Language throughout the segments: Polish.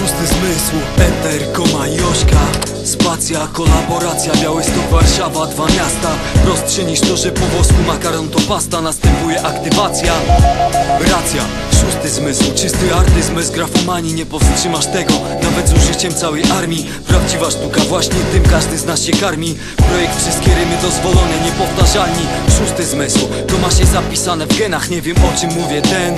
Szósty zmysł, Eter, Koma i Ośka Spacja, kolaboracja, Białystok, Warszawa, dwa miasta. Prostsze niż to, że po włosku makaron to pasta. Następuje aktywacja. Racja, szósty zmysł, czysty artyzm. Bez grafomanii Nie powstrzymasz tego, nawet z użyciem całej armii. Prawdziwa sztuka, właśnie tym każdy z nas się karmi. Projekt wszystkie rymy dozwolone, niepowtarzalni. Szósty zmysł, to ma się zapisane w genach. Nie wiem o czym mówię, ten,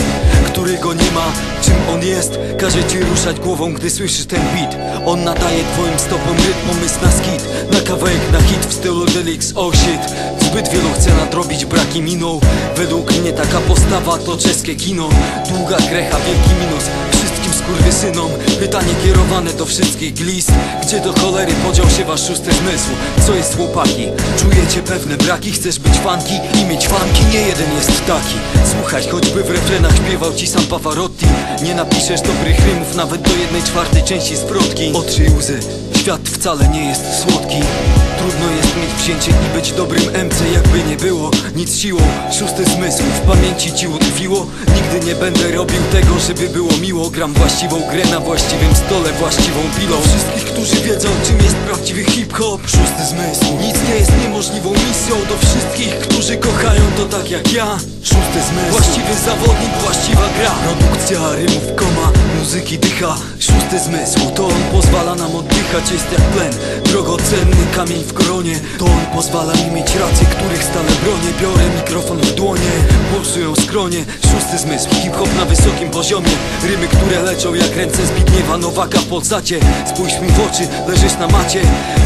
który go nie ma Czym on jest, każe ci ruszać głową, gdy słyszysz ten beat. On nadaje twoim stopom rytm, pomysł na skit. Na kawałek na hit w stylu Delix, oh shit Zbyt wielu chce nadrobić braki minął Według mnie taka postawa to czeskie kino Długa krecha, wielki minus Wszystkim skurwysynom Pytanie kierowane do wszystkich glist Gdzie do cholery podział się wasz szósty zmysł? Co jest chłopaki? Czujecie pewne braki? Chcesz być fanki i mieć fanki? Nie jeden jest taki Słuchaj, choćby w refrenach śpiewał ci sam Pavarotti Nie napiszesz dobrych rymów nawet do jednej czwartej części zwrotki Otrzyj łzy, świat wcale nie jest słodki. Trudno jest mieć wzięcie i być dobrym MC jakby nie było. Nic siłą, szósty zmysł w pamięci ci utkwiło. Nigdy nie będę robił tego, żeby było miło. Gram właściwą grę na właściwym stole, właściwą pilą. Wszystkich, którzy wiedzą czym jest prawdziwy hip-hop Szósty zmysł, nic nie jest niemożliwą misją. Do wszystkich, którzy kochają to tak jak ja Szósty zmysł, właściwy zawodnik, właściwa gra. Produkcja rymów, koma, muzyki dycha. Szósty zmysł, to on pozwala nam oddychać Jak tlen, drogocenny kamień w koronie To on pozwala mi mieć racje, których stale bronię. Biorę mikrofon w dłonie, pulsują skronie. Szósty zmysł, hip-hop na wysokim poziomie. Rymy, które leczą jak ręce Zbigniewa Nowaka w Polsacie Spójrz mi w oczy, leżysz na macie.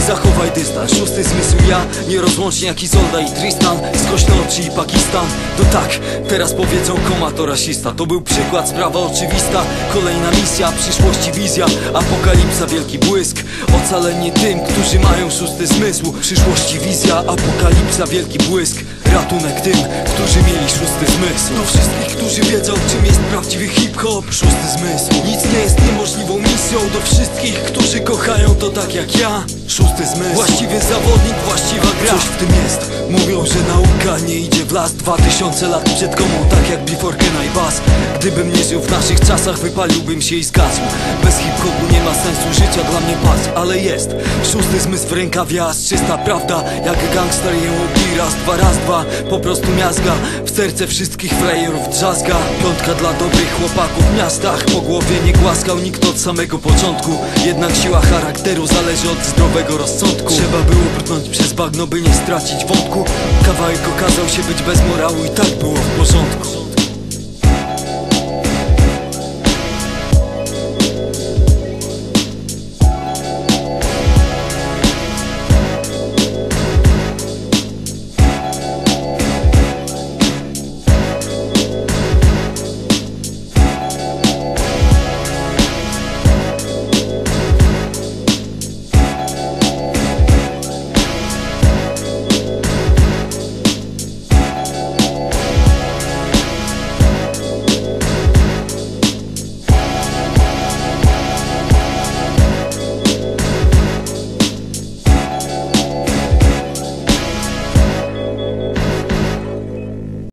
Zachowaj dystans, szósty zmysł ja Nierozłącznie jak Izolda i Tristan. Skośne oczy i Pakistan. To tak, teraz powiedzą koma to rasista. To był przykład, sprawa oczywista. Kolejna misja, przyszłości wizja. Apokalipsa, wielki błysk Ocalenie tym, którzy mają szósty zmysł. Przyszłości wizja, apokalipsa, wielki błysk Ratunek tym, którzy mieli szósty zmysł. Do wszystkich, którzy wiedzą czym jest prawdziwy hip-hop. Szósty zmysł. Nic nie jest niemożliwą misją Do wszystkich, którzy kochają to tak jak ja. Szósty zmysł. Właściwy zawodnik, właściwa gra. Coś w tym jest. Mówią, że nauka nie idzie w las. Dwa tysiące lat przed komą, tak jak before Kena i Bass Gdybym nie żył w naszych czasach, wypaliłbym się i zgasł. Bez hip-hopu nie ma sensu życia, dla mnie pas Ale jest. Szósty zmysł w rękawie, czysta prawda Jak gangster ją obi, raz, dwa, raz, dwa Po prostu miazga. W serce wszystkich frajerów drzazga Piątka dla dobrych chłopaków w miastach. Po głowie nie głaskał nikt od samego początku. Jednak siła charakteru zależy od zdrowego rozsądku. Trzeba było brnąć przez bagno, by nie stracić wątku. Kawałek okazał się być bez morału i tak było